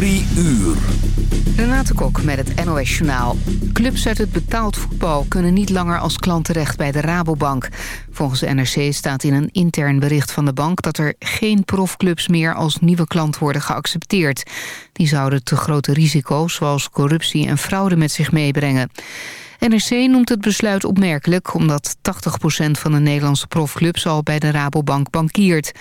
Drie uur. Renate Kok met het NOS Journaal. Clubs uit het betaald voetbal kunnen niet langer als klant terecht bij de Rabobank. Volgens de NRC staat in een intern bericht van de bank... dat er geen profclubs meer als nieuwe klant worden geaccepteerd. Die zouden te grote risico's zoals corruptie en fraude met zich meebrengen. NRC noemt het besluit opmerkelijk... omdat 80% van de Nederlandse profclubs al bij de Rabobank bankiert.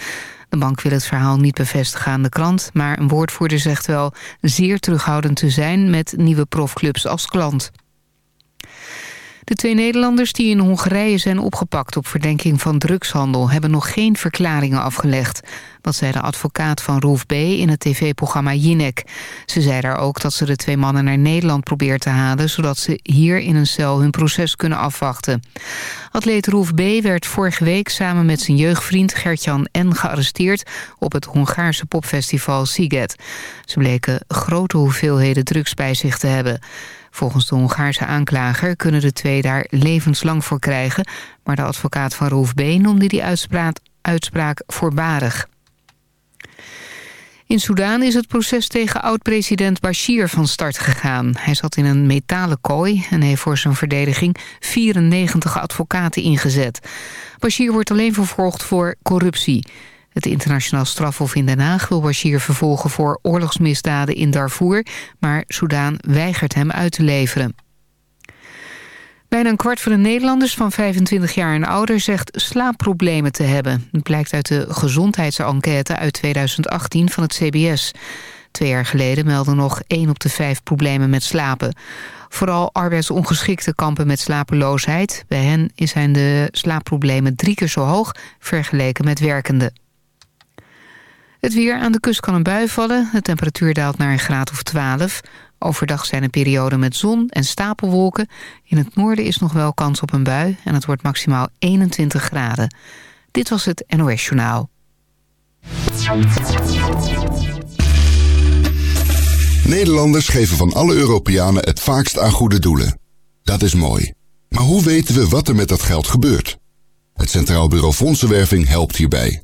De bank wil het verhaal niet bevestigen aan de krant... maar een woordvoerder zegt wel zeer terughoudend te zijn... met nieuwe profclubs als klant. De twee Nederlanders die in Hongarije zijn opgepakt op verdenking van drugshandel hebben nog geen verklaringen afgelegd. Dat zei de advocaat van Roef B. in het tv-programma Jinek. Ze zei daar ook dat ze de twee mannen naar Nederland probeert te halen... zodat ze hier in een cel hun proces kunnen afwachten. Atleet Roef B. werd vorige week samen met zijn jeugdvriend Gertjan N. gearresteerd... op het Hongaarse popfestival Siget. Ze bleken grote hoeveelheden drugs bij zich te hebben... Volgens de Hongaarse aanklager kunnen de twee daar levenslang voor krijgen... maar de advocaat van Roef B. noemde die uitspraak, uitspraak voorbarig. In Soedan is het proces tegen oud-president Bashir van start gegaan. Hij zat in een metalen kooi en heeft voor zijn verdediging 94 advocaten ingezet. Bashir wordt alleen vervolgd voor corruptie. Het internationaal strafhof in Den Haag wil Bashir vervolgen voor oorlogsmisdaden in Darfur, maar Soudaan weigert hem uit te leveren. Bijna een kwart van de Nederlanders van 25 jaar en ouder zegt slaapproblemen te hebben. Dat blijkt uit de gezondheidsenquête uit 2018 van het CBS. Twee jaar geleden meldde nog 1 op de 5 problemen met slapen. Vooral arbeidsongeschikte kampen met slapeloosheid. Bij hen zijn de slaapproblemen drie keer zo hoog vergeleken met werkenden. Het weer aan de kust kan een bui vallen. De temperatuur daalt naar een graad of 12. Overdag zijn er perioden met zon en stapelwolken. In het noorden is nog wel kans op een bui en het wordt maximaal 21 graden. Dit was het NOS Journaal. Nederlanders geven van alle Europeanen het vaakst aan goede doelen. Dat is mooi. Maar hoe weten we wat er met dat geld gebeurt? Het Centraal Bureau Fondsenwerving helpt hierbij.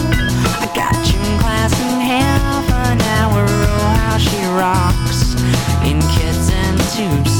costumes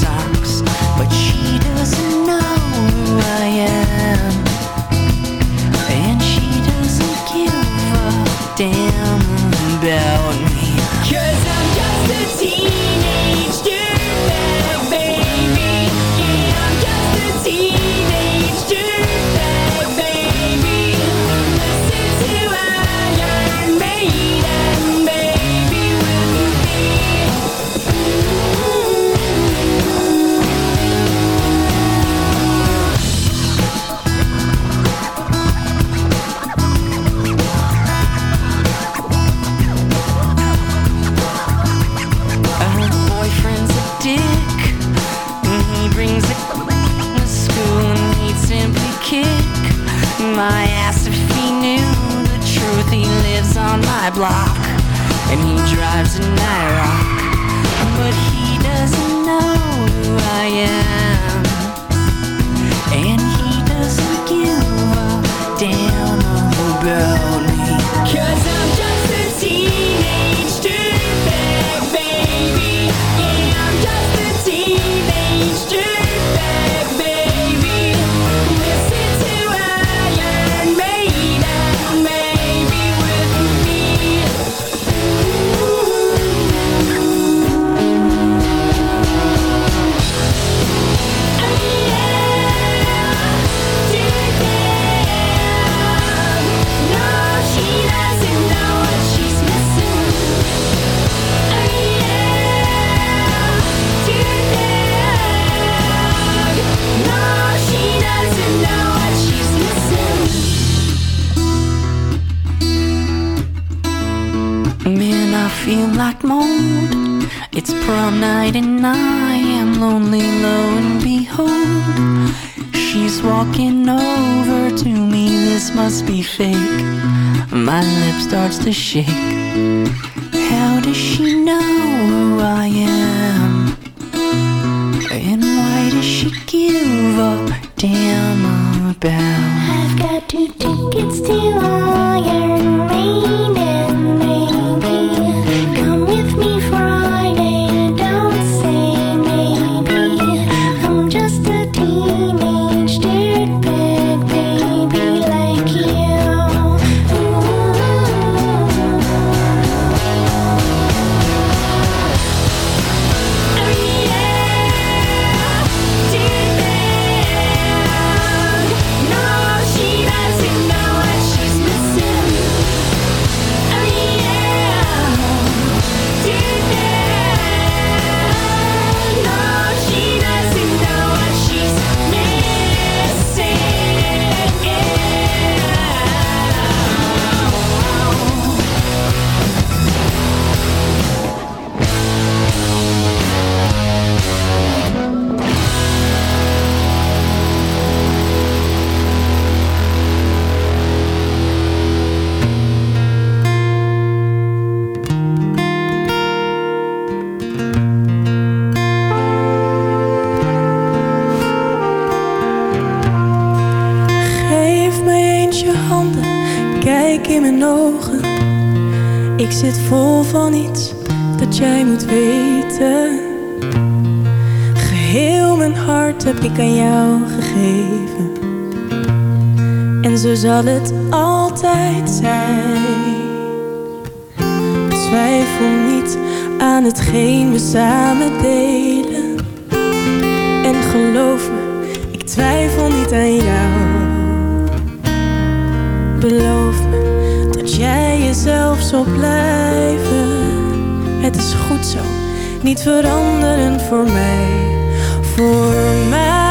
How does she know who I am? And why does she give a damn about? I've got two tickets to delen. En geloof me, ik twijfel niet aan jou. Beloof me dat jij jezelf zal blijven. Het is goed zo, niet veranderen voor mij. Voor mij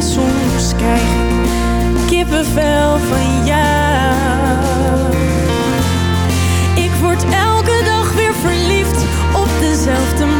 Mij. Soms krijg ik kippenvel van jou. Ik word elke dag weer verliefd op dezelfde man.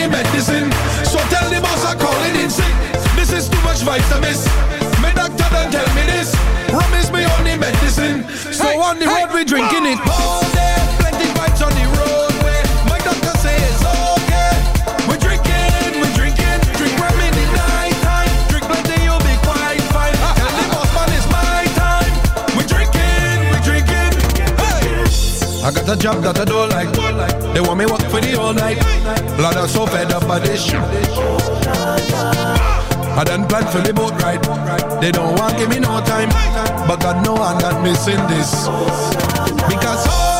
the medicine. So tell the boss I'm calling in sick. This is too much vitamins. My doctor done tell me this. Rum is my only medicine. So hey, on the hey, road we drinking it. All day Plenty vibes on the road where My doctor say it's okay. We drinking, we drinking. Drink rum in the Drink plenty you'll be quite fine. Tell the boss man it's my time. We drinking, we drinking. I got a job that I don't like they want me work for the whole night. Blood I'm so fed up by this shit. I done planned for the boat ride. They don't want give me no time, but God know I'm not missing this because. Oh,